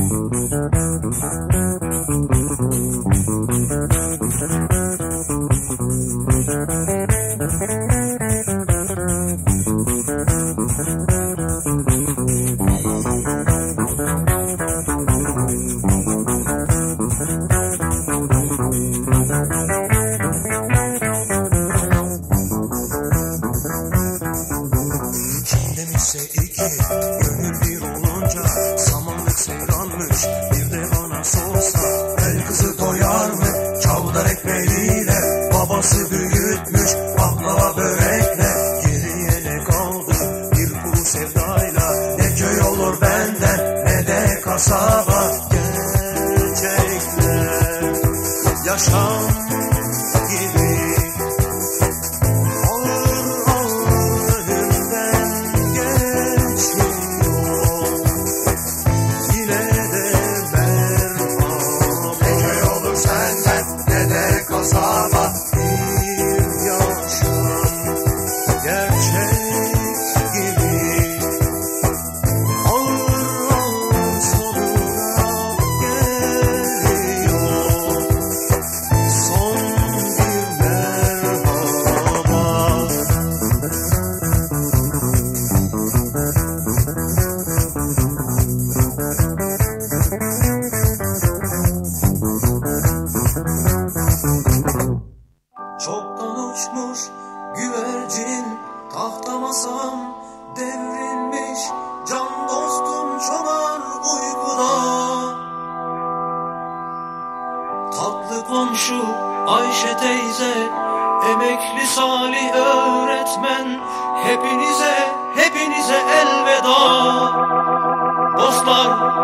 Let me Say it again. Çavdar ekmeğiyle Babası büyütmüş Baklava börekle. Geriye ne kaldı Bir kuru sevdayla Ne köy olur benden Ne de kasaba. Gerçekler Yaşam Çoktan uçmuş güvercin tahta masam devrilmiş can dostum çoban uykuda Tatlı komşu Ayşe teyze emekli Salih öğretmen. Hepinize hepinize elveda. Dostlar